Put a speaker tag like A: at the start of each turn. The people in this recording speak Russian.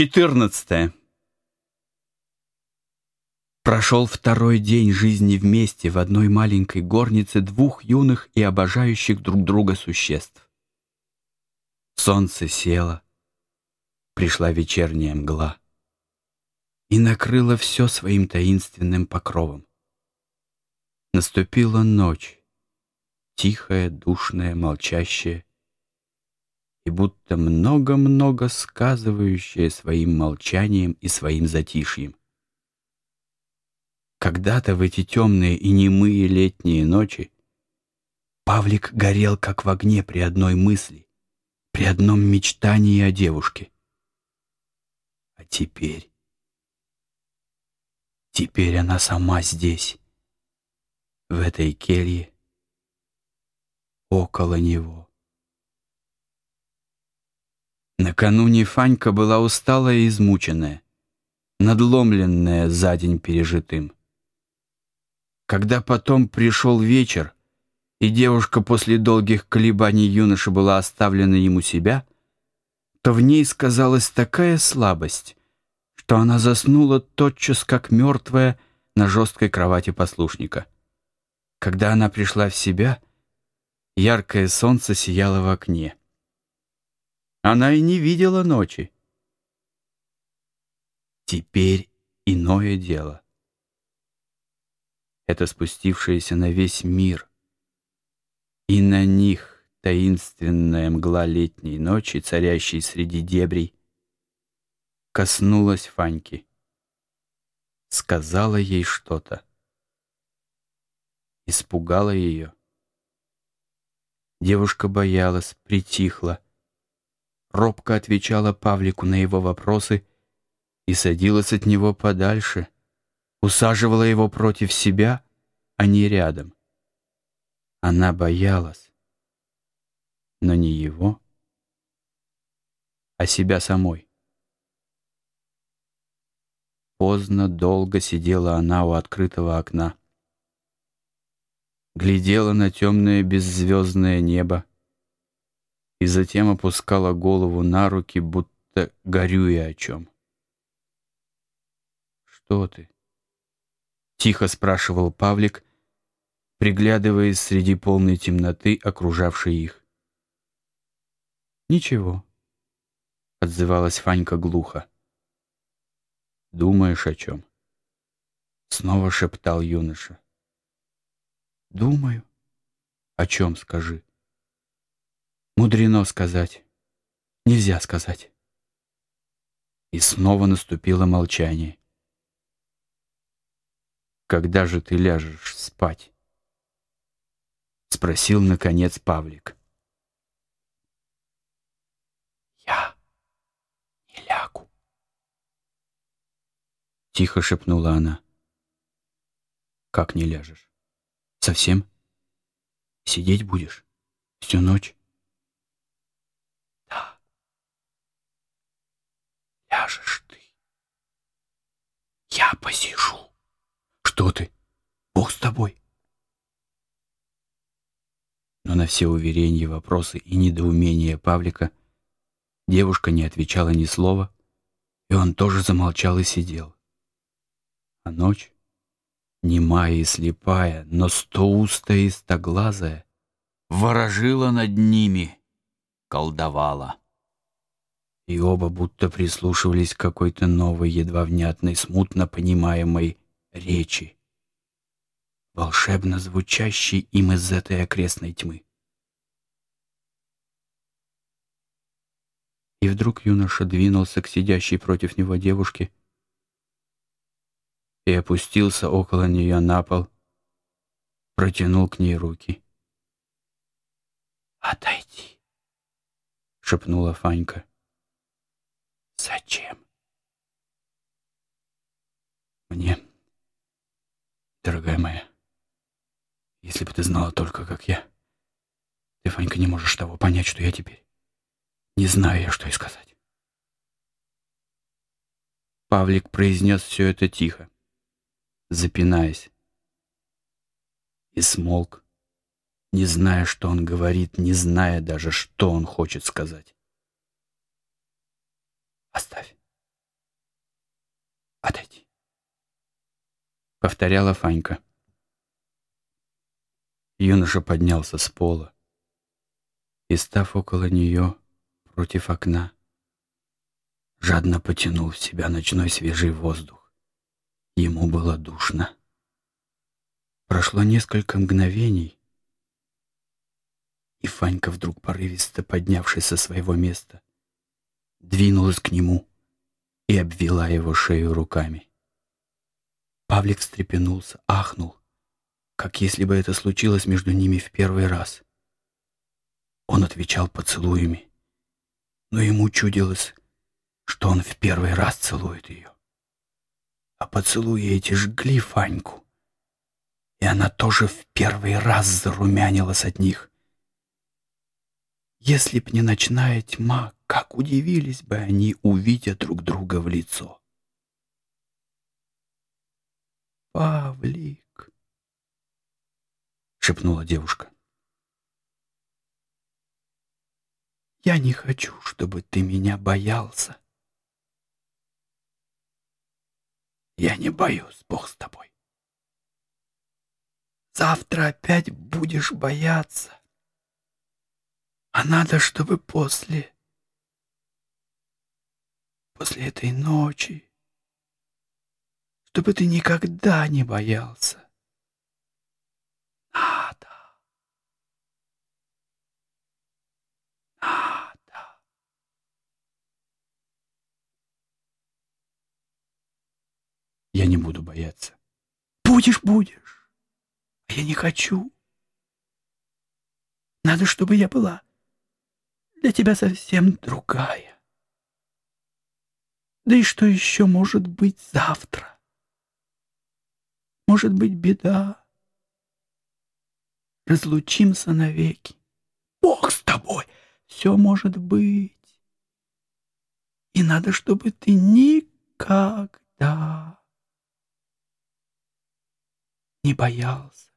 A: 14. Прошел второй день жизни вместе в одной маленькой горнице двух юных и обожающих друг друга существ. Солнце село, пришла вечерняя мгла и накрыла все своим таинственным покровом. Наступила ночь, тихая, душная, молчащая, и будто много-много сказывающее своим молчанием и своим затишьем. Когда-то в эти темные и немые летние ночи Павлик горел, как в огне при одной мысли, при одном мечтании о девушке. А теперь... Теперь она сама здесь, в этой келье, около него. Накануне Фанька была усталая и измученная, надломленная за день пережитым. Когда потом пришел вечер, и девушка после долгих колебаний юноши была оставлена ему себя, то в ней сказалась такая слабость, что она заснула тотчас, как мертвая, на жесткой кровати послушника. Когда она пришла в себя, яркое солнце сияло в окне. Она и не видела ночи. Теперь иное дело. Это спустившееся на весь мир. И на них таинственная мгла летней ночи, царящей среди дебрей, коснулась Фаньки. Сказала ей что-то. Испугала ее. Девушка боялась, притихла робко отвечала Павлику на его вопросы и садилась от него подальше, усаживала его против себя, а не рядом. Она боялась, но не его, а себя самой. Поздно, долго сидела она у открытого окна. Глядела на темное беззвездное небо, и затем опускала голову на руки, будто горюя о чем. «Что ты?» — тихо спрашивал Павлик, приглядываясь среди полной темноты, окружавшей их. «Ничего», — отзывалась Фанька глухо. «Думаешь о чем?» — снова шептал юноша. «Думаю. О чем, скажи?» Мудрено сказать. Нельзя сказать. И снова наступило молчание. «Когда же ты ляжешь спать?» Спросил, наконец, Павлик.
B: «Я не лягу», —
A: тихо шепнула она. «Как не ляжешь? Совсем? Сидеть будешь? Всю ночь?»
B: ляжешь ты. Я посижу.
A: Что ты? Бог с тобой. Но на все уверения, вопросы и недоумения Павлика девушка не отвечала ни слова, и он тоже замолчал и сидел. А ночь, немая и слепая, но стоустая и стоглазая, ворожила над ними, колдовала и оба будто прислушивались к какой-то новой, едва внятной, смутно понимаемой речи, волшебно звучащей им из этой окрестной тьмы. И вдруг юноша двинулся к сидящей против него девушке и опустился около нее на пол, протянул к ней руки.
B: «Отойди», —
A: шепнула Фанька.
B: Зачем?
A: Мне, дорогая моя, если бы ты знала только, как я, ты, Фанька, не можешь того понять, что я теперь. Не знаю я, что и сказать. Павлик произнес все это тихо, запинаясь, и смолк, не зная, что он говорит, не зная даже, что он хочет сказать.
B: Оставь. Отойди.
A: Повторяла Фанька. Юноша поднялся с пола и, став около нее против окна, жадно потянул в себя ночной свежий воздух. Ему было душно. Прошло несколько мгновений, и Фанька, вдруг порывисто поднявшись со своего места, двинулась к нему и обвела его шею руками. Павлик встрепенулся, ахнул как если бы это случилось между ними в первый раз. Он отвечал поцелуями, но ему чудилось, что он в первый раз целует ее. А поцелуи эти жгли Фаньку, и она тоже в первый раз зарумянилась от них. Если б не ночная тьма, как удивились бы они, увидя друг друга в лицо. «Павлик!» — шепнула девушка. «Я не хочу, чтобы ты меня боялся». «Я не боюсь, Бог с тобой». «Завтра опять будешь бояться. А надо, чтобы после... после этой ночи, чтобы ты никогда не боялся. Я не буду бояться. Будешь, будешь. А я не хочу. Надо, чтобы я была для тебя совсем другая. Да и что еще может быть завтра? Может быть, беда. Разлучимся навеки. Бог с тобой! Все может быть. И надо, чтобы ты никогда не боялся.